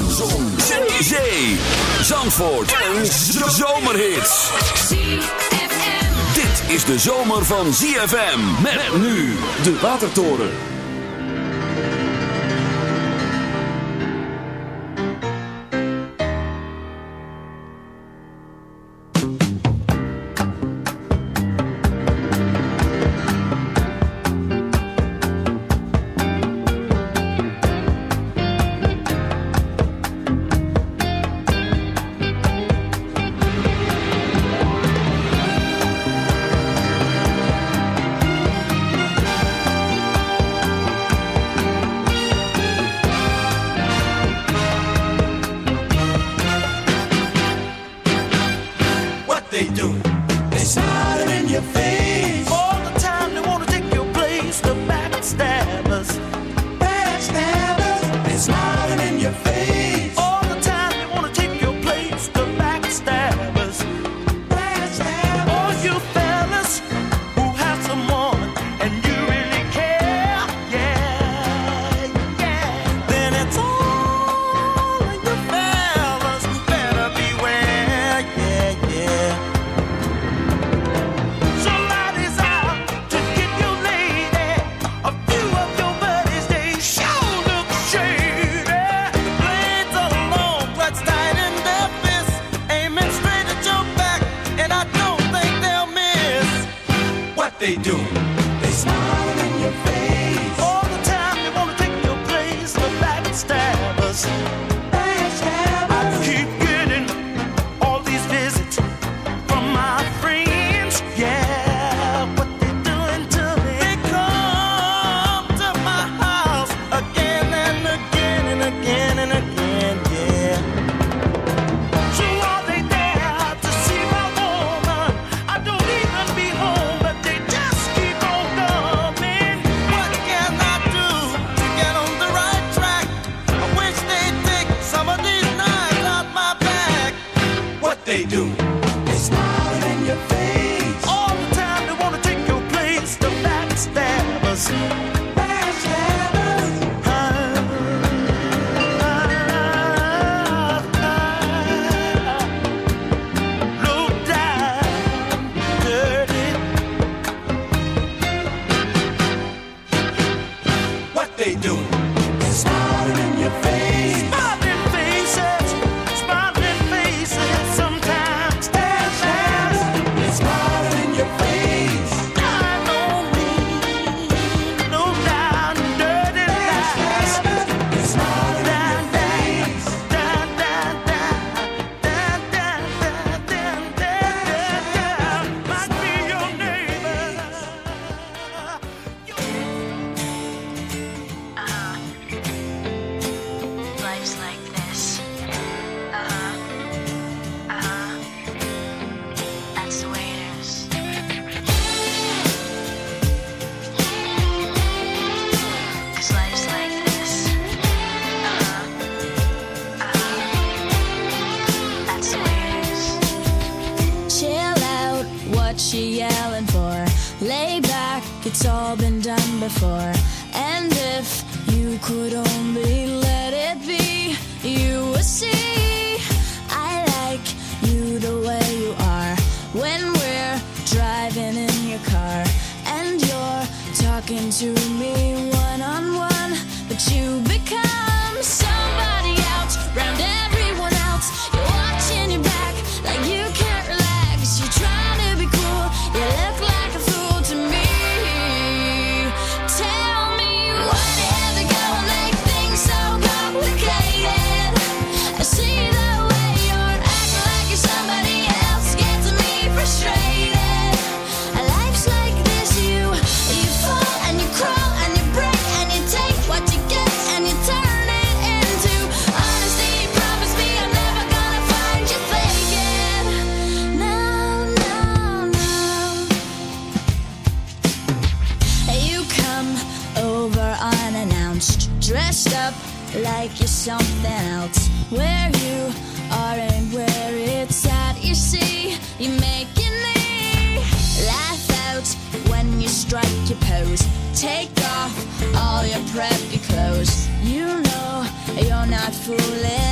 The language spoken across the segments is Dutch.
Zon. Zon. Zee. Zandvoort. Een zomerhit. Dit is de zomer van ZFM. Met nu de Watertoren. something else where you are and where it's at. You see, you're making me laugh out when you strike your pose. Take off all your preppy clothes. You know you're not fooling.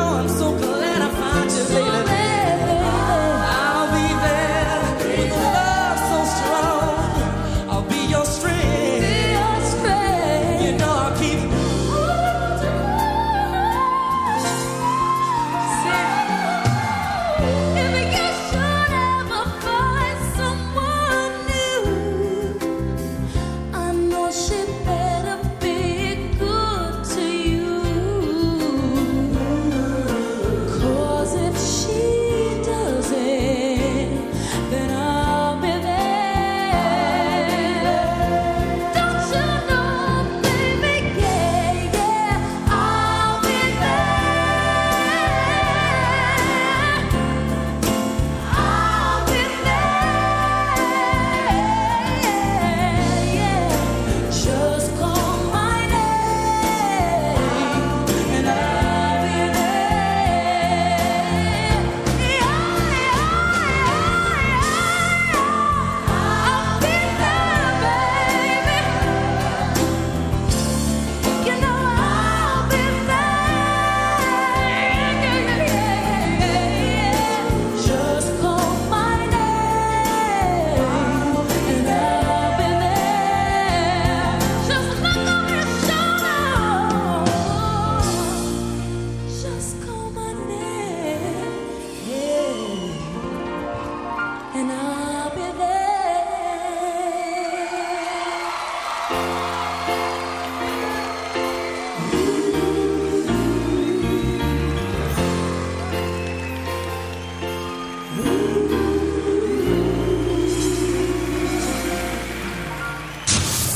know I'm so glad.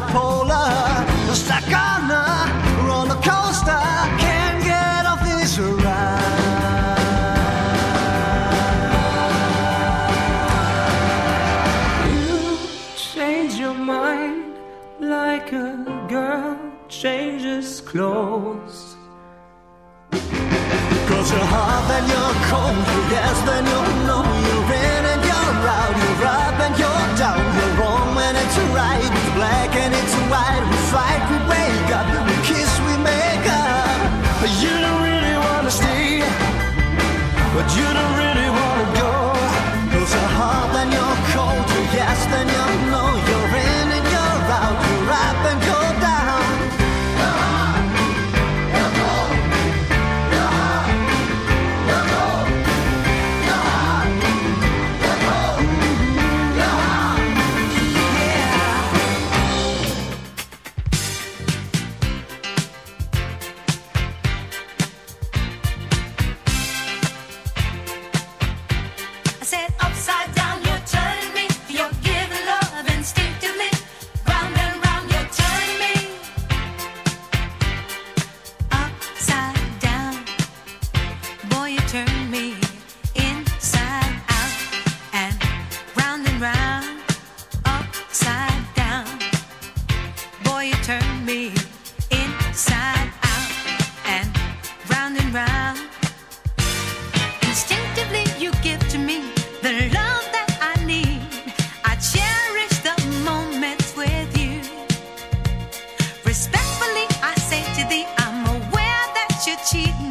bipolar, stuck on a roller coaster, can't get off this ride. You change your mind like a girl changes clothes. Cause you're hot, then you're cold, yes, then you're. right, we fight, we wake up, we kiss, we make up. But you don't really wanna stay, but you don't really cheating.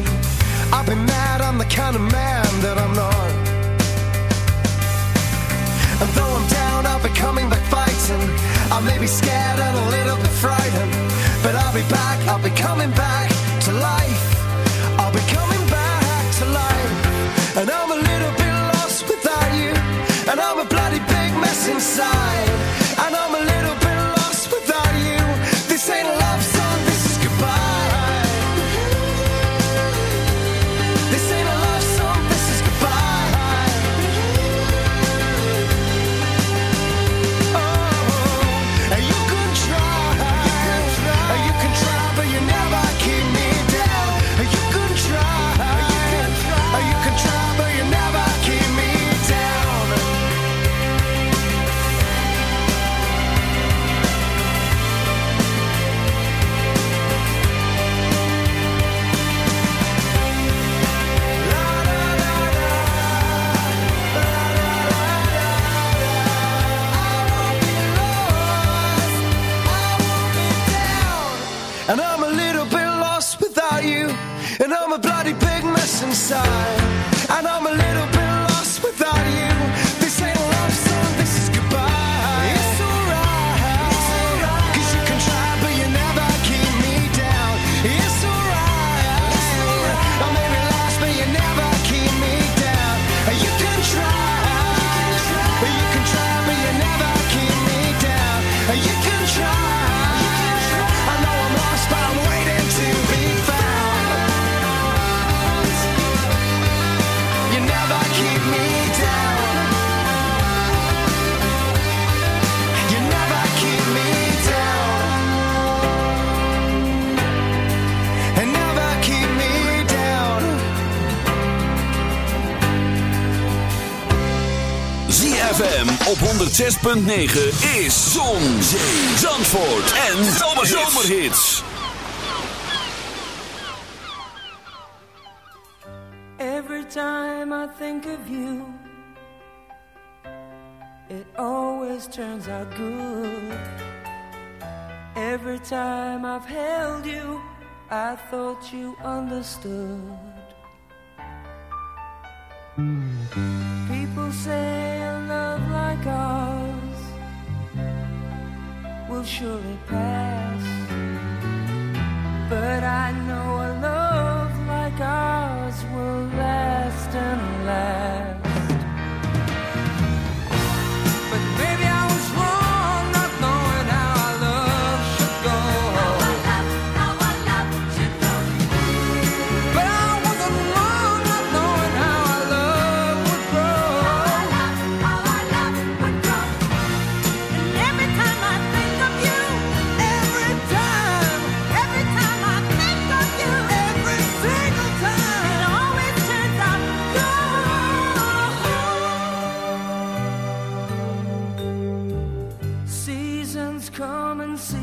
attention. I've been mad, I'm the kind of man that I'm not. And though I'm down, I'll be coming back fighting. I may be scared and alone. inside 106.9 is Zon, Zee, Zandvoort en Zomerhits. Every time I think of you, it always turns out good. Every time I've held you, I thought you understood. People say a love like ours will surely pass. But I know a love like ours.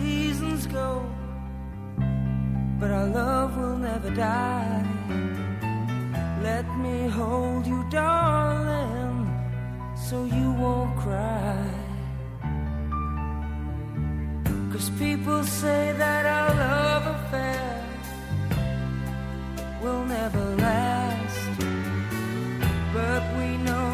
seasons go, but our love will never die. Let me hold you, darling, so you won't cry. Cause people say that our love affair will never last, but we know.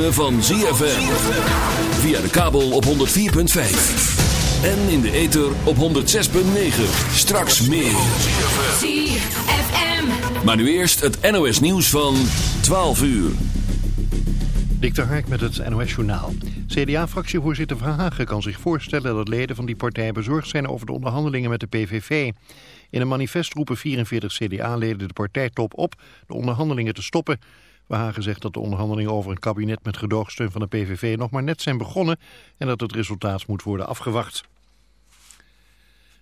Ritme van ZFM. Via de kabel op 104.5. En in de ether op 106.9. Straks meer. ZFM. Maar nu eerst het NOS nieuws van 12 uur. Dik de Hark met het NOS-journaal. CDA-fractievoorzitter Verhagen kan zich voorstellen dat leden van die partij bezorgd zijn over de onderhandelingen met de PVV. In een manifest roepen 44 CDA-leden de partijtop op de onderhandelingen te stoppen. Verhagen zegt dat de onderhandelingen over een kabinet met gedoogsteun van de PVV nog maar net zijn begonnen en dat het resultaat moet worden afgewacht.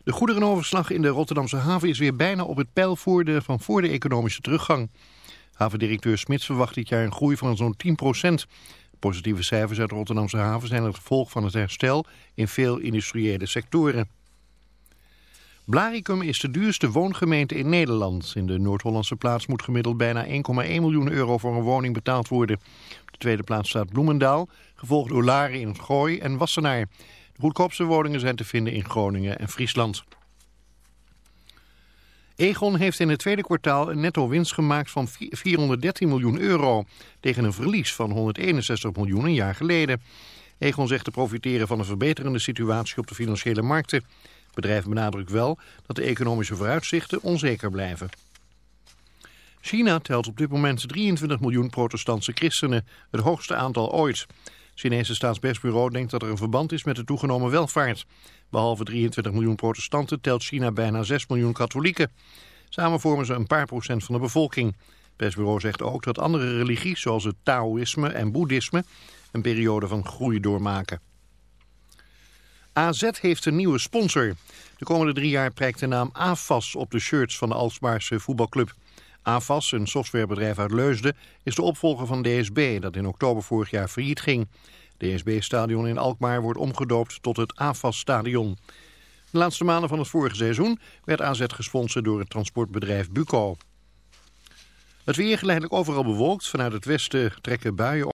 De goederenoverslag in de Rotterdamse haven is weer bijna op het pijl voor van voor de economische teruggang. Havendirecteur Smits verwacht dit jaar een groei van zo'n 10% Positieve cijfers uit de Rotterdamse haven zijn het gevolg van het herstel in veel industriële sectoren. Blaricum is de duurste woongemeente in Nederland. In de Noord-Hollandse plaats moet gemiddeld bijna 1,1 miljoen euro voor een woning betaald worden. Op de tweede plaats staat Bloemendaal, gevolgd door Laren in het Gooi en Wassenaar. De goedkoopste woningen zijn te vinden in Groningen en Friesland. Egon heeft in het tweede kwartaal een netto winst gemaakt van 413 miljoen euro... tegen een verlies van 161 miljoen een jaar geleden. Egon zegt te profiteren van een verbeterende situatie op de financiële markten. Het bedrijf benadrukt wel dat de economische vooruitzichten onzeker blijven. China telt op dit moment 23 miljoen protestantse christenen, het hoogste aantal ooit. Het Chinese staatspersbureau denkt dat er een verband is met de toegenomen welvaart. Behalve 23 miljoen protestanten telt China bijna 6 miljoen katholieken. Samen vormen ze een paar procent van de bevolking. persbureau zegt ook dat andere religies zoals het Taoïsme en Boeddhisme een periode van groei doormaken. AZ heeft een nieuwe sponsor. De komende drie jaar prijkt de naam AFAS op de shirts van de Alsmaarse voetbalclub. AFAS, een softwarebedrijf uit Leusden, is de opvolger van DSB dat in oktober vorig jaar failliet ging. DSB-stadion in Alkmaar wordt omgedoopt tot het AFAS-stadion. De laatste maanden van het vorige seizoen werd AZ gesponsord door het transportbedrijf Buco. Het weer geleidelijk overal bewolkt. Vanuit het westen trekken buien